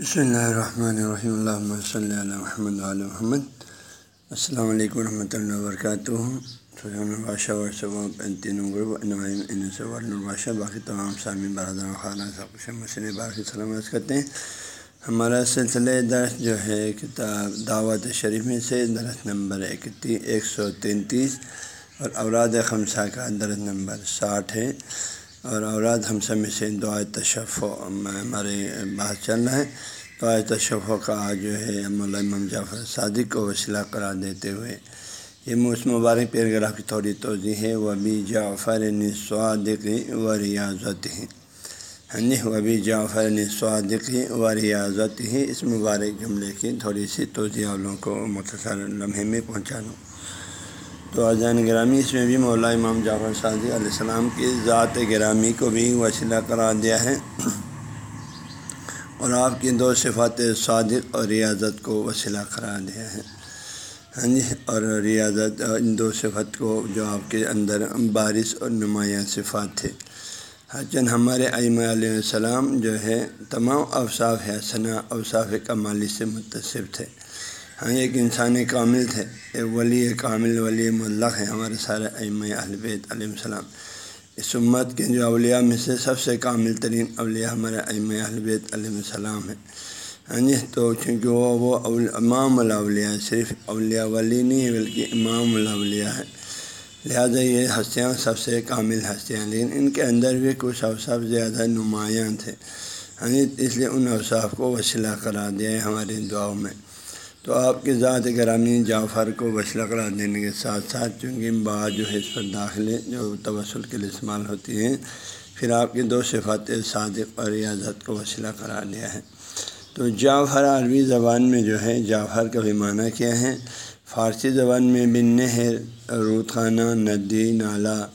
بسم اللہ الرحمن الرحیم اللہ صلی اللہ محمد علیہ محمد السلام علیکم ورحمۃ اللہ وبرکاتہ بادشاہ بادشاہ باقی تمام سامی برادر خانہ سب مسئلہ باقی سلامت کرتے ہیں ہمارا سلسلہ درس جو ہے کتاب دعوت شریف میں سے درس نمبر اکتی ایک سو تینتیس اور اوراد خمسہ کا درس نمبر ساٹھ ہے اور اوراد ہم سب میں سے دعا تشف ہمارے بات چل رہا ہے۔ دعا تشف کا جو ہے امام جعفر صادق کو وسیلہ قرار دیتے ہوئے۔ یہ موس مبارک پیراگراف کی تھوڑی توضیع ہے۔ وہ بھی جعفر صادقی و ریاضت ہی ہاں جی وہ بھی جعفر صادقی و ریاضت ہی اس مبارک جملے کی تھوڑی سی توضیع والوں کو مختصر لمحے میں پہنچا دوں تو اجان گرامی، اس میں بھی مولا امام جعفر صادق علیہ السلام کی ذات گرامی کو بھی وسیلہ قرار دیا ہے۔ اور آپ کی دو صفات صادق اور ریاضت کو وسیلہ قرار دیا ہے۔ ہاں جی اور ریاضت، ان دو صفت کو جو آپ کے اندر بارش اور نمایاں صفات تھے۔ حجن ہمارے ائمہ علیہ السلام جو ہے، تمام اوصاف حسنا اوصاف کمالی سے متصف تھے۔ ہاں ایک انسان کامل تھے، ایک ولی کامل، ولی ملق ہے ہمارے سارے ائمہ بیت علیہ السلام۔ اس امت کے جو اولیاء میں سے سب سے کامل ترین اولیاء ہمارے ائمہ بیت علیہ السلام ہیں۔ ہاں جی تو چونکہ وہ وہ امام الاولیاء، صرف اولیاء ولی نہیں ہے بلکہ امام الاولیاء ہے لہٰذا یہ ہستیاں سب سے کامل ہستیاں، لیکن ان کے اندر بھی کچھ اوصاف زیادہ نمایاں تھے۔ ہاں جی اس لیے ان اوصاف کو وسیلہ قرار دیا ہے ہماری دعاؤں میں۔ تو آپ کی ذات گرامی جعفر کو وسیلہ قرار دینے کے ساتھ ساتھ چونکہ بعض جو ہے اس پر داخلے جو توسل کے لیے استعمال ہوتی ہیں، پھر آپ کی دو صفات صادق اور ریاضت کو وسیلہ قرار دیا ہے۔ تو جعفر عربی زبان میں جو ہے، جعفر کا بھی معنی کیا ہے؟ فارسی زبان میں بن نہر رود خانہ ندی، نالا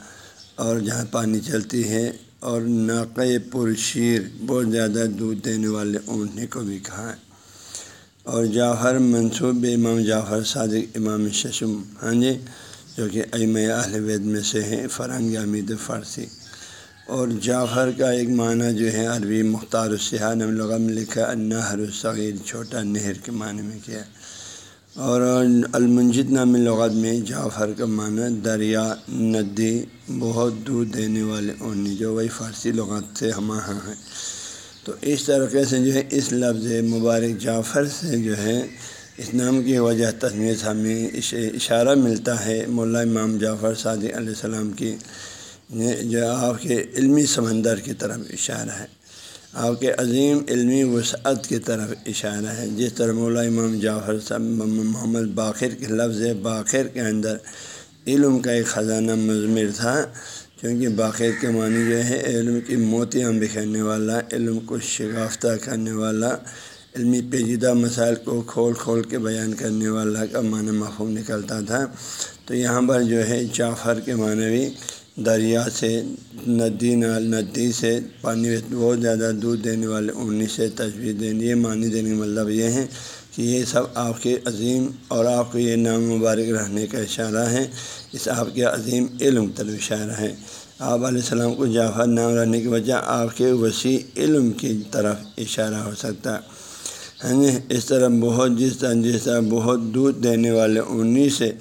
اور جہاں پانی چلتی ہے، اور ناقع پرشیر، بہت زیادہ دودھ دینے والے اونٹنے کو بھی کہا ہے۔ اور جعفر منصوب امام جعفر صادق امام ششم ہاں جی جو کہ ایم اہل وید میں سے ہیں، فرنگ امید فارسی۔ اور جعفر کا ایک معنی جو ہے، عربی مختار السحان ہم لوگ میں لکھا النہر الصغیر، چھوٹا نہر کے معنی میں کیا۔ اور المنجد نام لغت میں جعفر کا معنی دریا، ندی، بہت دودھ دینے والے اونی، جو وہی فارسی لغت سے ہمہ ہیں۔ تو اس طریقے سے جو ہے، اس لفظ مبارک جعفر سے جو ہے، اس نام کی وجہ تجمیز ہمیں اشارہ ملتا ہے مولا امام جعفر صادق علیہ السلام کی جو آپ کے علمی سمندر کی طرف اشارہ ہے۔ آپ کے عظیم علمی وسعت کی طرف اشارہ ہے۔ جس طرح مولا امام جعفر صاحب، محمد باخر کے لفظ باخر کے اندر علم کا ایک خزانہ مضمر تھا کیونکہ باقی کے معنی جو ہے علم کی موتیاں بکھیرنے والا علم کو شگافتہ کرنے والا، علمی پیچیدہ مسائل کو کھول کھول کے بیان کرنے والا کا معنی مفہوم نکلتا تھا۔ تو یہاں پر جو ہے جعفر کے معنی بھی دریا سے ندی نال ندی سے پانی بہت زیادہ دودھ دینے والے اونی سے تجویز دینے، یہ معنی دینے کا مطلب یہ ہے کہ یہ سب آپ کے عظیم اور آپ کو یہ نام مبارک رہنے کا اشارہ ہے۔ اس آپ کے عظیم علم طلب اشارہ ہے آپ علیہ السلام کو جعفر نام رہنے کی وجہ آپ کے وسیع علم کی طرف اشارہ ہو سکتا۔ ہے اس طرح بہت جس طرح جس طرح بہت دودھ دینے والے انہیں سے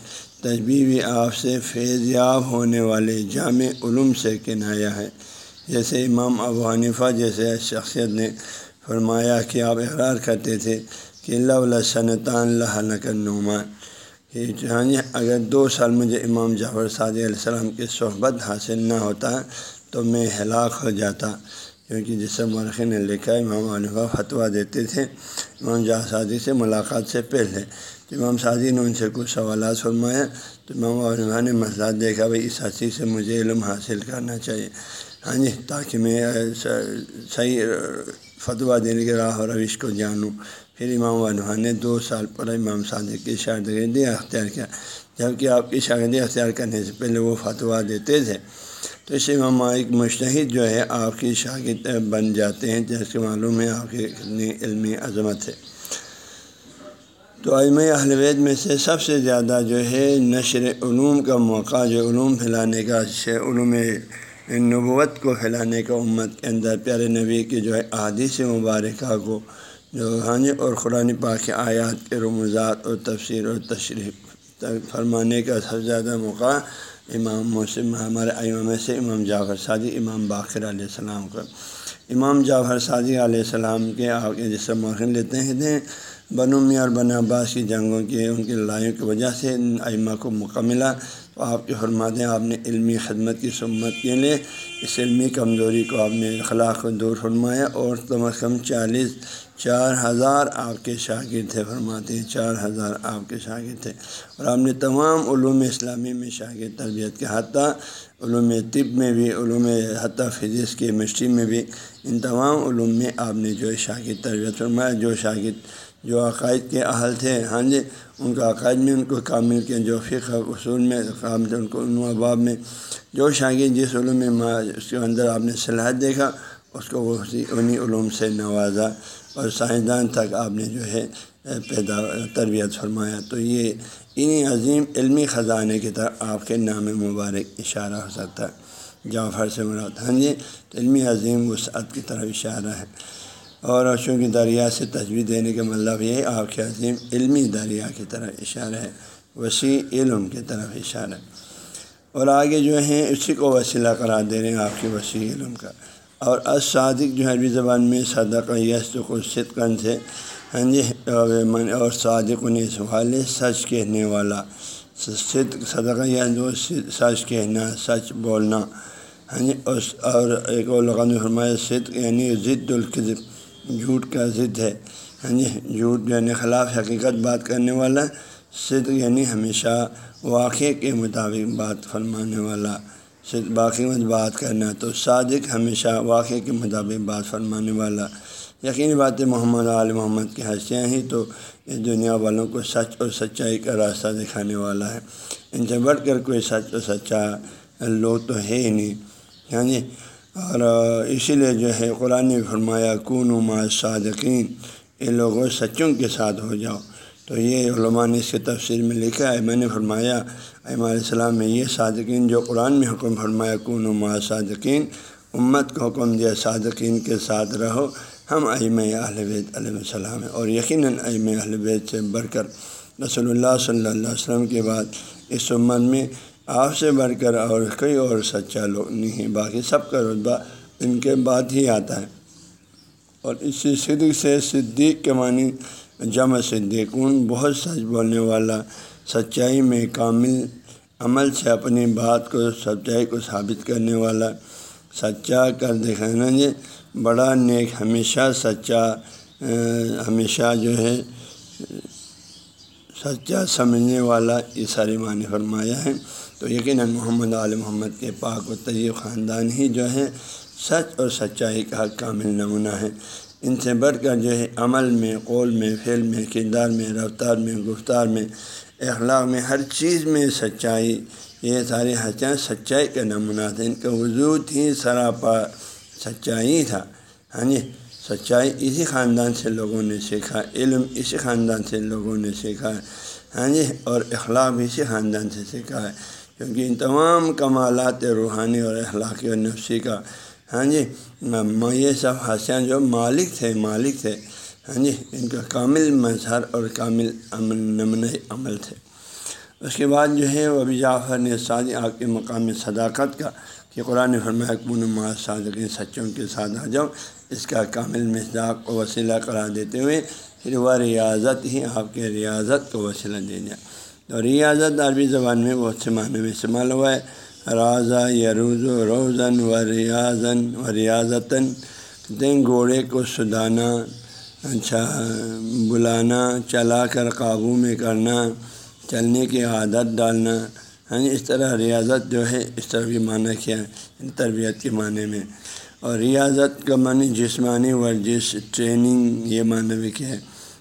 تجبی بھی آپ سے فیض یاب ہونے والے جامع علوم سے کنایا ہے۔ جیسے امام ابو حنیفہ جیسے شخصیت نے فرمایا کہ آپ اقرار کرتے تھے کہ اللہ صنطان اللہ نعمان کہ ہاں جی اگر دو سال مجھے امام جعفر صادق علیہ السلام کی صحبت حاصل نہ ہوتا تو میں ہلاک ہو جاتا، کیونکہ جس سے مرخ نے لکھا، امام عنفا فتویٰ دیتے تھے، امام جعفر صادق سے ملاقات سے پہلے۔ تو امام سعدی نے ان سے کچھ سوالات فرمایا تو امام عنفا نے مسئلہ دیکھا، بھائی اس حسی سے مجھے علم حاصل کرنا چاہیے۔ ہاں جی تاکہ میں صحیح، فتویٰ دینے کے راہ و روش کو جانوں۔ پھر امام عنہ نے دو سال پر امام صادق کی شاگردی اختیار کیا۔ جبکہ آپ کی شاگردی اختیار کرنے سے پہلے وہ فتویٰ دیتے تھے۔ تو اس امام ایک مشتحد جو ہے، آپ کی شاگرد بن جاتے ہیں جیسے معلوم ہے آپ کی کتنی علمی عظمت ہے۔ تو علم اہلوید میں سے سب سے زیادہ جو ہے، نشر علوم کا موقع، جو علوم پھیلانے کا علوم نبوت کو پھیلانے کا امت کے اندر، پیارے نبی کی جو ہے عادی سے مبارکہ کو ہاں جی اور قرآن پاک آیات کے رموزات اور تفسیر اور تشریف فرمانے کا سب سے زیادہ موقع امام مسلم، ہمارے امام سے امام جعفر سعدی امام باقر علیہ السلام کا۔ امام جعفر سعدی علیہ السلام کے آگے جس سے موقع لیتے ہیں بنو میاں اور بن عباس کی جنگوں کے ان کی لڑائیوں کی وجہ سے ائمہ کو موقع ملا۔ تو آپ کے حرمات ہیں آپ نے علمی خدمت کی سمت کے لیے اس علمی کمزوری کو آپ نے اخلاق کو دور فرمایا اور کم از کم چالیس، چار ہزار آپ کے شاگرد تھے، فرماتے ہیں چار ہزار آپ کے شاگرد تھے۔ اور آپ نے تمام علوم اسلامی میں شاگرد تربیت کے حتیٰ علوم طب میں بھی، علوم حتیٰ فزکس کیمسٹری میں بھی۔ ان تمام علوم میں آپ نے جو شاگرد تربیت فرمایا، جو شاگرد جو عقائد کے اہل تھے ہاں جی ان کا عقائد میں ان کو کامل کے جو فقہ اصول میں کام ان کو ان اباب میں جو شاگرد جس علوم میں اس کے اندر آپ نے صلاحیت دیکھا، اس کو وہ انہیں علوم سے نوازا اور سائنسدان تک آپ نے جو ہے، پیدا تربیت فرمایا۔ تو یہ انہیں عظیم علمی خزانے کی طرف آپ کے نام مبارک اشارہ ہو سکتا ہے۔ جعفر سے مراد ہاں جی علمی عظیم وسعت کی طرف اشارہ ہے۔ اور اشوں کی دریا سے تجویز دینے کا مطلب یہ آپ کے عظیم علمی دریا کی طرف اشارہ ہے، وسیع علم کی طرف اشارہ اور آگے جو ہیں، اسی کو وسیلہ قرار دے رہے ہیں آپ کے وسیع علم کا۔ اور صادق جو عربی زبان میں صدق یس کو صدقن سے ہاں جی اور صادق انہیں سوال سچ کہنے والا، صدق، صدقہ یعنی یا جو سچ کہنا، سچ بولنا ہاں جی اور ایک اور لغان فرمایا، صدق یعنی ضد القذب جھوٹ کا ضد ہے۔ ہاں جی جھوٹ یعنی خلاف حقیقت بات کرنے والا، صدق یعنی ہمیشہ واقعے کے مطابق بات فرمانے والا۔ صرف باقی مت بات کرنا، تو صادق ہمیشہ واقعے کے مطابق بات فرمانے والا۔ یقینی بات ہے، محمد عال محمد کی حسیاں ہی تو اس دنیا والوں کو سچ اور سچائی کا راستہ دکھانے والا ہے۔ ان سے بڑھ کر کوئی سچ اور سچا لوگ تو ہے ہی نہیں۔ ہاں جی اور اسی لیے جو ہے قرآن نے فرمایا کون ما صادقین یہ لوگوں سچوں کے ساتھ ہو جاؤ۔ تو یہ علماء نے اس کے تفسیر میں لکھا ہے۔ میں نے فرمایا علیہ السلام، میں یہ صادقین جو قرآن میں حکم فرمایا کون ما صادقین امت کو حکم دیا، صادقین کے ساتھ رہو۔ ہم اہم اہل بیت علیہ السلام ہیں۔ اور یقیناً اہم اہل بیت سے بڑھ کر رسول اللہ صلی اللہ علیہ وسلم کے بعد اس امت میں آپ سے بڑھ کر اور کوئی اور سچا لوگ نہیں، باقی سب کا رتبہ ان کے بعد ہی آتا ہے۔ اور اسی صدق سے صدیق کے معنی جمع صدیقون، بہت سچ بولنے والا، سچائی میں کامل، عمل سے اپنی بات کو، سچائی کو ثابت کرنے والا، سچا کر دکھانا۔ جی بڑا نیک، ہمیشہ سچا ہمیشہ جو ہے سچا سمجھنے والا یہ سارے معنی فرمایا ہے۔ تو یقیناً محمد علیہ محمد کے پاک و طیب خاندان ہی جو ہے سچ اور سچائی کا کامل نمونہ ہے ان سے بڑھ کر جو ہے، عمل میں، قول میں، فعل میں، کردار میں، رفتار میں، گفتار میں، اخلاق میں، ہر چیز میں سچائی، یہ ساری حسیاں سچائی کا نمونہ تھا۔ ان کا وجود ہی سراپا سچائی تھا۔ ہاں جی؟ سچائی اسی خاندان سے لوگوں نے سیکھا، علم اسی خاندان سے لوگوں نے سیکھا ہے ہاں جی؟ اور اخلاق اسی خاندان سے سیکھا ہے، کیونکہ ان تمام کمالات روحانی اور اخلاقی اور نفسی کا ہاں جی؟ یہ سب حسیاں جو مالک تھے مالک تھے ہاں جی؟ ان کا کامل مظہر اور کامل عمل نمن عمل تھے۔ اس کے بعد جو ہے، وہ ابھی جعفر نے سادی آپ کے مقامی صداقت کا کہ قرآن فرمایا کن ما صادقین سچوں کے ساتھ آ جاؤ۔ اس کا کامل مزاق کو وسیلہ قرار دیتے ہوئے پھر وہ ریاضت ہی آپ کے ریاضت کو وسیلہ دے دیا۔ تو ریاضت عربی زبان میں بہت سے معنی میں استعمال ہوا ہے۔ راضا یروز و روزن و ریاضن و ریاضتاً دیں گھوڑے کو سدانا اچھا بلانا، چلا کر قابو میں کرنا، چلنے کی عادت ڈالنا۔ ہاں اس طرح ریاضت جو ہے، اس طرح بھی معنی کیا ہے یعنی تربیت کے معنی میں۔ اور ریاضت کا معنی جسمانی ورزش، ٹریننگ، یہ معنی بھی کیا ہے۔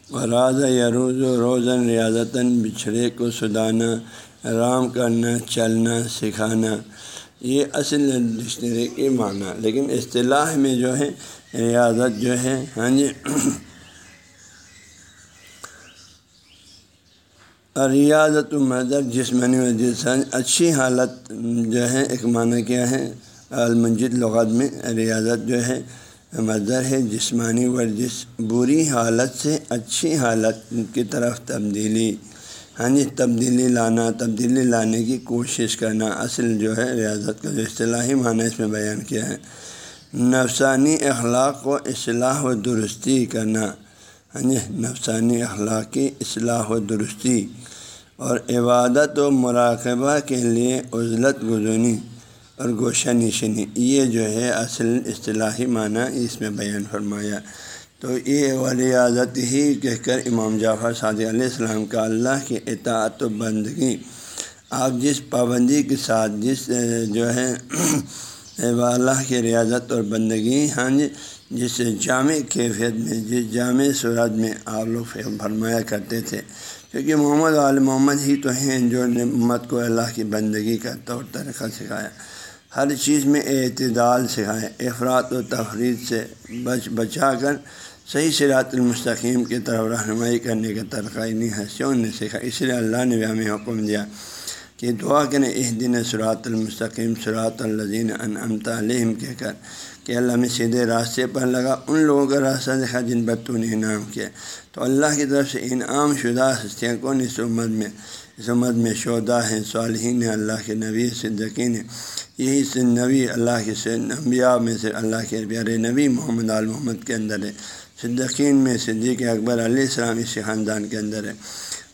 اور راز یا روز و روزن ریاضتاً بچھڑے کو سدانا آرام کرنا، چلنا، سکھانا، یہ اصل ڈکشنری کے معنی۔ لیکن اصطلاح میں جو ہے، ریاضت جو ہے ہاں جی ریاضت و جسمانی و جسم اچھی حالت جو ہے، ایک معنی کیا ہے، المنجد لغت میں ریاضت جو ہے مظر ہے، جسمانی ورزش، بری حالت سے اچھی حالت کی طرف تبدیلی۔ ہاں جی تبدیلی لانا، تبدیلی لانے کی کوشش کرنا اصل جو ہے، ریاضت کا جو اصطلاحی معنی اس میں بیان کیا ہے۔ نفسانی اخلاق کو اصلاح و درستی کرنا۔ ہاں جی نفسانی اخلاق کی اصلاح و درستی۔ اور عبادت و مراقبہ کے لیے عزلت گزونی اور گوشہ نشنی یہ جو ہے اصل اصطلاحی معنی اس میں بیان فرمایا۔ تو یہ ولیازت ہی کہہ کر امام جعفر صادق علیہ السلام کا اللہ کی اطاعت و بندگی۔ آپ جس پابندی کے ساتھ جس، جو ہے اللہ کی ریاضت اور بندگی ہاں جی جس جامع کیفیت میں، جس جامع صورت میں آپ لوگ فرمایا کرتے تھے۔ کیونکہ محمد عال محمد ہی تو ہیں جو نے امت کو اللہ کی بندگی کا طور طریقہ سکھایا۔ ہر چیز میں اعتدال سکھایا افراد و تفریح سے بچ، بچا کر صحیح سرات المستقیم کی طرف رہنمائی کرنے کا طریقہ انہیں حسیوں نے سکھا اس لیے اللہ نے بھی ہمیں حکم دیا کہ دعا کریں اس دن سرات المستقیم سرات الزین انعمت علیہم، کہہ کر کہ اللہ میں سیدھے راستے پر لگا ان لوگوں کا راستہ دیکھا جن پر تو نے انعام کیا۔ تو اللہ کی طرف سے انعام شدہ ہستیاں کون اس امت میں، اس امت میں شہدا ہیں، صالحین ہیں، اللہ کے نبی صدقین ہیں۔ یہی سے نبی اللہ کے انبیاء میں سے اللہ کے پیارے نبی محمد آل محمد کے اندر ہے۔ صدقین میں صدیق اکبر علیہ السلام اسی خاندان کے اندر ہے۔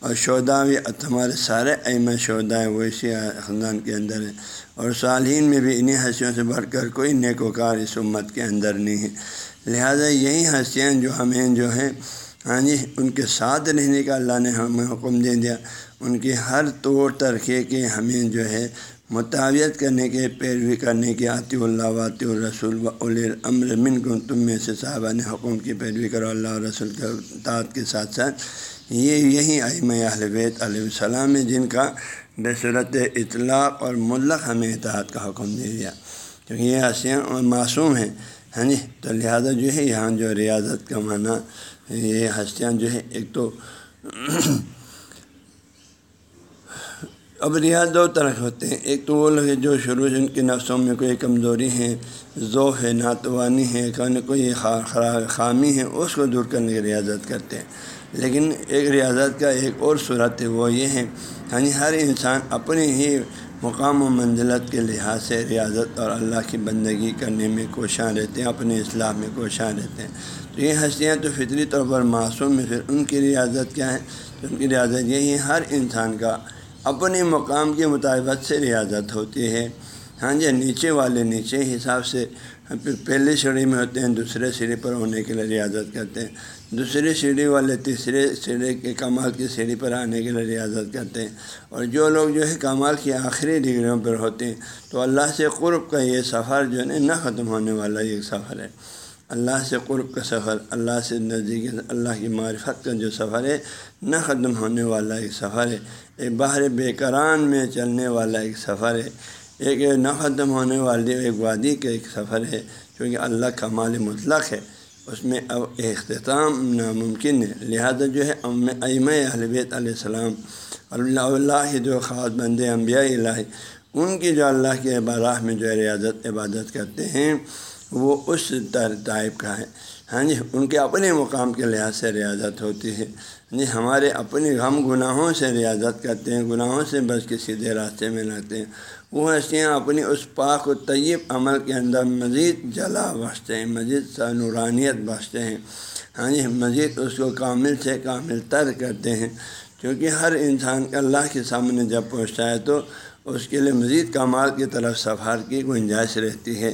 اور شودا بھی ہمارے سارے ایم شودا ہیں، وہ اسی خاندان کے اندر ہے اور صالحین میں بھی انہیں ہنسیوں سے بڑھ کر کوئی نیک وکار اس امت کے اندر نہیں ہے۔ لہٰذا یہی ہنسیاں جو ہمیں جو ہیں ہاں جی ان کے ساتھ رہنے کا اللہ نے ہمیں حکم دے دیا۔ ان کی ہر طور طرقے کے ہمیں جو ہے مطابعت کرنے کے، پیروی کرنے کے آتی اللہ واطی الرسول و الامر من کو تم میں سے صاحبہ نے حکم کی پیروی کرو اللہ رسول کے تعداد کے ساتھ ساتھ۔ یہ یہی ائم اہل بیت علیہ السلام ہے جن کا بصورت اطلاق اور ملق ہمیں اطاعت کا حکم دے دیا۔ کیونکہ یہ حسیاں اور معصوم ہیں۔ ہاں جی تو لہٰذا جو ہے یہاں جو ریاضت کا معنی، یہ ہستیاں جو ہے ایک تو اب ریاض دو طرح کے ہوتے ہیں۔ ایک تو وہ لوگ جو شروع سے ان کے نفسوں میں کوئی کمزوری ہے ذوف ہے، ناتوانی ہے کوئی خامی ہے، اس کو دور کرنے کی ریاضت کرتے ہیں۔ لیکن ایک ریاضت کا ایک اور صورت ہے وہ یہ ہے یعنی ہر انسان اپنے ہی مقام و منزلت کے لحاظ سے ریاضت اور اللہ کی بندگی کرنے میں کوشاں رہتے ہیں، اپنے اصلاح میں کوشاں رہتے ہیں۔ تو یہ ہنسیاں تو فطری طور پر معصوم ہے پھر ان کی ریاضت کیا ہے؟ تو ان کی ریاضت یہی ہے، ہر انسان کا اپنے مقام کے مطابقت سے ریاضت ہوتی ہے۔ ہاں جی نیچے والے نیچے حساب سے پھر پہلے سیڑھی میں ہوتے ہیں، دوسرے سیڑھی پر ہونے کے لیے ریاضت کرتے ہیں۔ دوسری سیڑھی والے تیسرے سیڑھی کے کمال کی سیڑھی پر آنے کے لیے ریاضت کرتے ہیں۔ اور جو لوگ جو ہے کمال کی آخری ڈگریوں پر ہوتے ہیں، تو اللہ سے قرب کا یہ سفر جو ہے نہ ختم ہونے والا ایک سفر ہے۔ اللہ سے قرب کا سفر، اللہ سے نزدیک، اللہ کی معرفت کا جو سفر ہے، نہ ختم ہونے والا ایک سفر ہے۔ ایک باہر بے قران میں چلنے والا ایک سفر ہے۔ ایک نہ ختم ہونے والی ایک وادی کا ایک سفر ہے کیونکہ اللہ کا مال مطلق ہے۔ اس میں اب اختتام ناممکن ہے۔ لہذا جو ہے ام اہل بیت علیہ السلام، اللہ اللہ جو خاص بند انبیاء الہی، ان کی جو اللہ کے باراہ میں جو ریاضت، عبادت کرتے ہیں، وہ اس ٹائپ کا ہے۔ ہاں جی ان کے اپنے مقام کے لحاظ سے ریاضت ہوتی ہے۔ ہاں جی ہمارے اپنے غم، گناہوں سے ریاضت کرتے ہیں، گناہوں سے بس کے سیدھے راستے میں لاتے ہیں۔ وہ ہستیاں اپنی اس پاک و طیب عمل کے اندر مزید جلا بخشتے ہیں، مزید نورانیت بخشتے ہیں۔ ہاں جی مزید اس کو کامل سے کامل تر کرتے ہیں۔ کیونکہ ہر انسان اللہ کے سامنے جب پہنچتا ہے تو اس کے لیے مزید کمال کی طرف سفار کی گنجائش رہتی ہے۔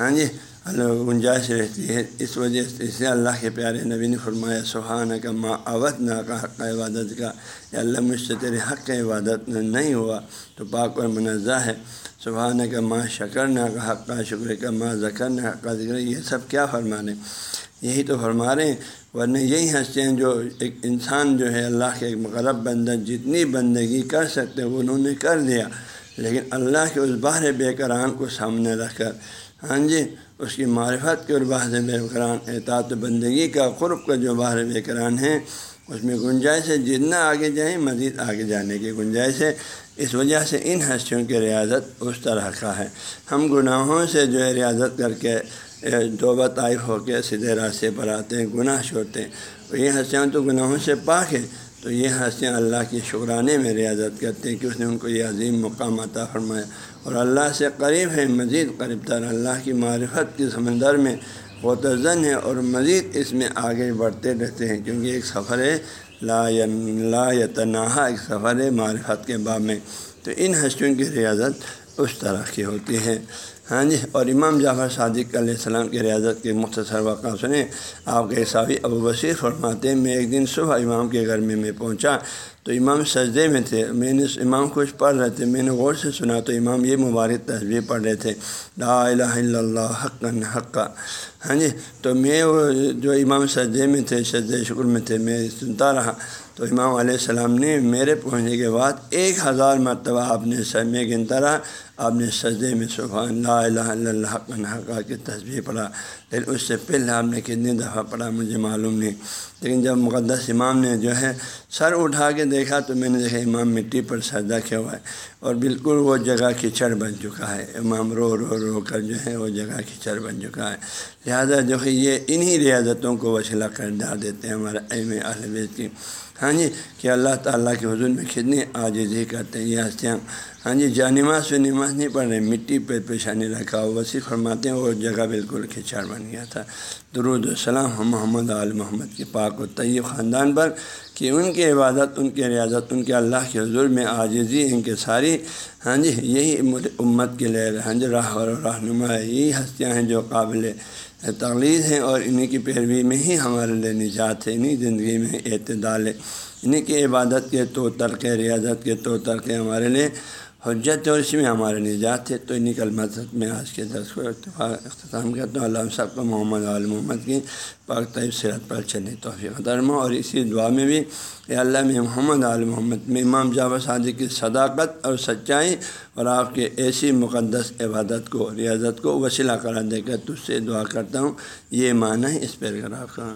ہاں جی گنجائش رہتی ہے۔ اس وجہ سے اسے اللہ کے پیارے نبی نے فرمایا سہانہ کا ماں اوت نہ کا حق عبادت کا۔ یا اللہ، مجھ سے تیرے حق کا عبادت نہیں ہوا، تو پاک اور منزہ ہے۔ سبحانہ کا ماں شکر نہ کا حق کا، شکر کا ماں ذکر نہ حق کا ذکر۔ یہ سب کیا فرما رہے یہی تو فرما رہے ہیں۔ ورنہ یہی ہنستے ہیں جو ایک انسان جو ہے، اللہ کے ایک مقرب بندہ، جتنی بندگی کر سکتے وہ انہوں نے کر دیا۔ لیکن اللہ کے اس باہر بے قرآن کو سامنے رکھ کر۔ ہاں جی؟ اس کی معرفت کے اور باہر بے قرآن بندگی کا، قرب کا جو باہر بے قرآن ہے اس میں گنجائش ہے، جتنا آگے جائیں، مزید آگے جانے کی گنجائش ہے۔ اس وجہ سے ان ہستیوں کی ریاضت اس طرح کا ہے۔ ہم گناہوں سے جو ہے، ریاضت کر کے توبہ طائف ہو کے سیدھے راستے پر آتے ہیں، گناہ چھوڑتے ہیں۔ یہ ہستیاں تو گناہوں سے پاک ہے تو یہ ہستیاں اللہ کی شکرانے میں ریاضت کرتے ہیں کہ اس نے ان کو یہ عظیم مقام عطا فرمایا۔ اور اللہ سے قریب ہے، مزید قریب تر۔ اللہ کی معرفت کے سمندر میں غوتزن ہے اور مزید اس میں آگے بڑھتے رہتے ہیں۔ کیونکہ ایک سفر ہے، لا لا یتناہا، ایک سفر ہے معرفت کے باب میں۔ تو ان ہستیوں کی ریاضت اس طرح کی ہوتی ہے۔ ہاں جی اور امام جعفر صادق علیہ السلام کی ریاضت کے مختصر واقعہ سنیں۔ آپ کے حسابی ابو بصیر فرماتے ہیں، میں ایک دن صبح امام کے گھر میں میں پہنچا تو امام سجدے میں تھے۔ میں نے امام کچھ پڑھ رہے تھے، میں نے غور سے سنا تو امام یہ مبارک تصویر پڑھ رہے تھے۔ لا الہ الا اللہ حق حق ہاں جی تو میں وہ جو امام سجدے میں تھے، سجدے شکر میں تھے، میں سنتا رہا۔ تو امام علیہ السلام نے میرے پہنچنے کے بعد ایک ہزار مرتبہ آپ نے سر میں گنتا رہا، آپ نے سجدے میں سبحان لا الہ الا اللہ حقا کی تصویر پڑھا، لیکن اس سے پہلے آپ نے کتنی دفعہ پڑھا مجھے معلوم نہیں۔ لیکن جب مقدس امام نے جو ہے سر اٹھا کے دیکھا تو میں نے دیکھا امام مٹی پر سجدہ کیا ہوا ہے اور بالکل وہ جگہ کیچڑ بن چکا ہے۔ امام رو رو رو کر جو ہے وہ جگہ کیچڑ بن چکا ہے۔ لہٰذا جو ہے یہ انہی ریاضتوں کو وسیلہ کر ڈال دیتے ہیں ہمارے ایم اہل کی۔ ہاں جی کہ اللہ تعالیٰ کے حضور میں کتنی آجزی کرتے ہیں، یہ ہستیاں ہاں جی جانماز پہ نماز نہیں پڑھ رہے، مٹی پہ پیشانی رکھا ہو وسیع فرماتے ہیں، وہ جگہ بالکل کھچاڑ بن گیا تھا۔ درود السلام محمد عال محمد کے پاک و طیب خاندان پر، کہ ان کی عبادت، ان کی ریاضت، ان کے اللہ کے حضور میں عاجزی، ان کے ساری ہاں جی یہی امت کے لیے ہاں جی راہ اور رہنما یہی ہستیاں ہیں جو قابل تغلیز ہیں اور انہیں کی پیروی میں ہی ہمارے لیے نجات ہے، انہیں زندگی میں اعتدال ہے۔ انہیں کی عبادت کے تو ترقے ریاضت کے تو ترقے ہمارے لیے حجت اور اسی میں ہمارے نجات ہے تو انہیں کل میں آج کے درس کو اتفاق اختتام کرتا ہوں۔ اللہ صاحب کو محمد عال محمد کی پاک طیب سیرت پر چلنے توفیق درما اور اسی دعا میں بھی اے اللہ میں محمد عال محمد میں امام جاو صادق کی صداقت اور سچائی اور آپ کے ایسی مقدس عبادت کو، ریاضت کو وسیلہ کرا دے کر تجھ سے دعا کرتا ہوں۔ یہ معنی ہے اس پیراگراف کا